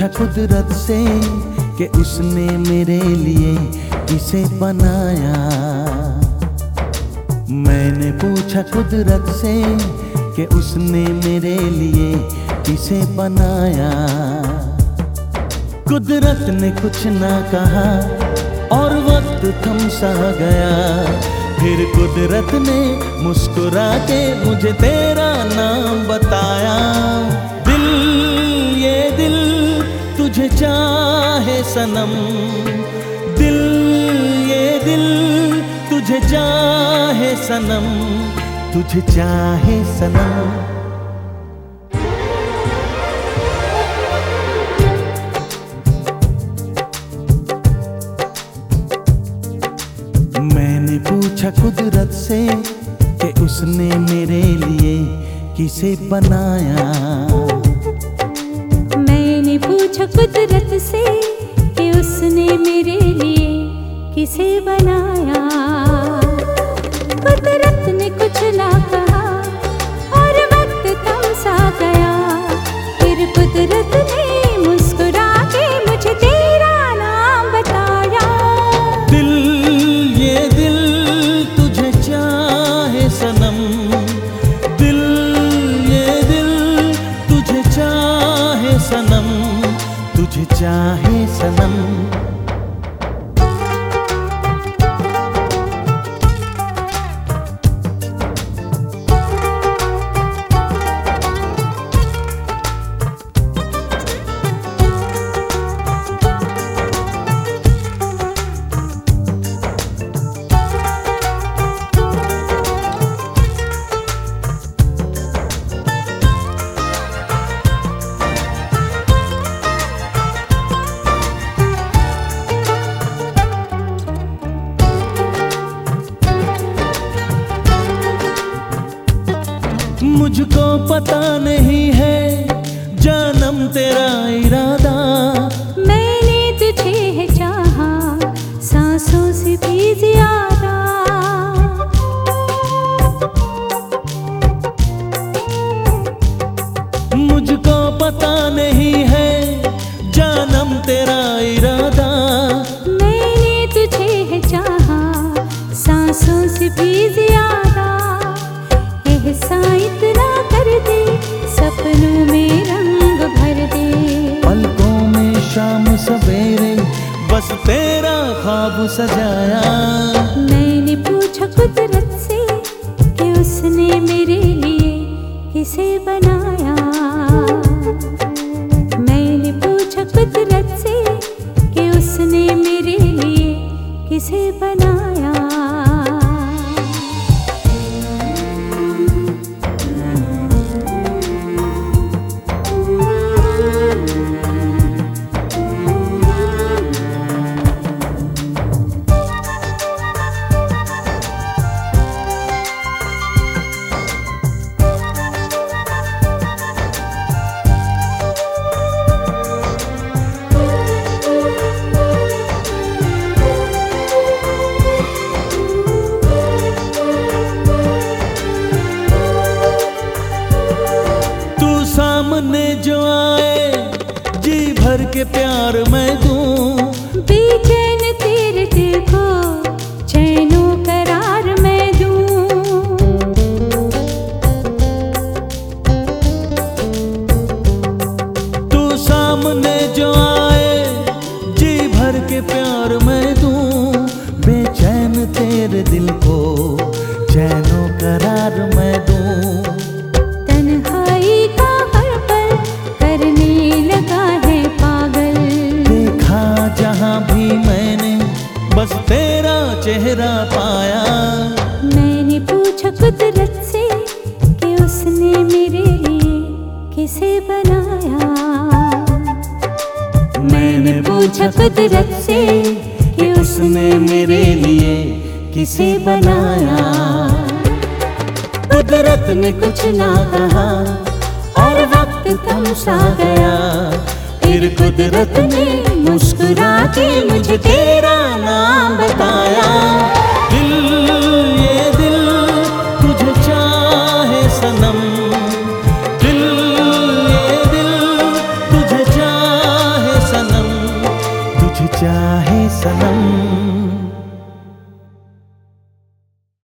पूछा कुदरत से कि उसने मेरे लिए किसे बनाया। मैंने पूछा कुदरत से कि उसने मेरे लिए किसे बनाया। कुदरत ने कुछ ना कहा और वक्त थम सा गया। फिर कुदरत ने मुस्कुरा के मुझे तेरा नाम बताया सनम। दिल, ये दिल तुझे चाहे सनम। तुझे चाहे सनम। मैंने पूछा कुदरत से कि उसने मेरे लिए किसे बनाया? मैंने पूछा कुदरत से किसे बनाया? मुझको पता नहीं है। जन्म तेरा इरादा। मैंने तुझे है चाहा सांसों से भी सजाया। मैंने पूछा कुदरत से कि उसने मेरे लिए किसे बनाया। मैंने पूछा कुदरत से कि उसने मेरे लिए किसे बनाया। के प्यार मैं दूँ? बेचैन पूछा कुदरत से कि उसने मेरे लिए किसे बनाया? कुदरत ने कुछ ना कहा और वक्त कम सा गया। फिर कुदरत ने मुस्कुरा के मुझे तेरा नाम बताया।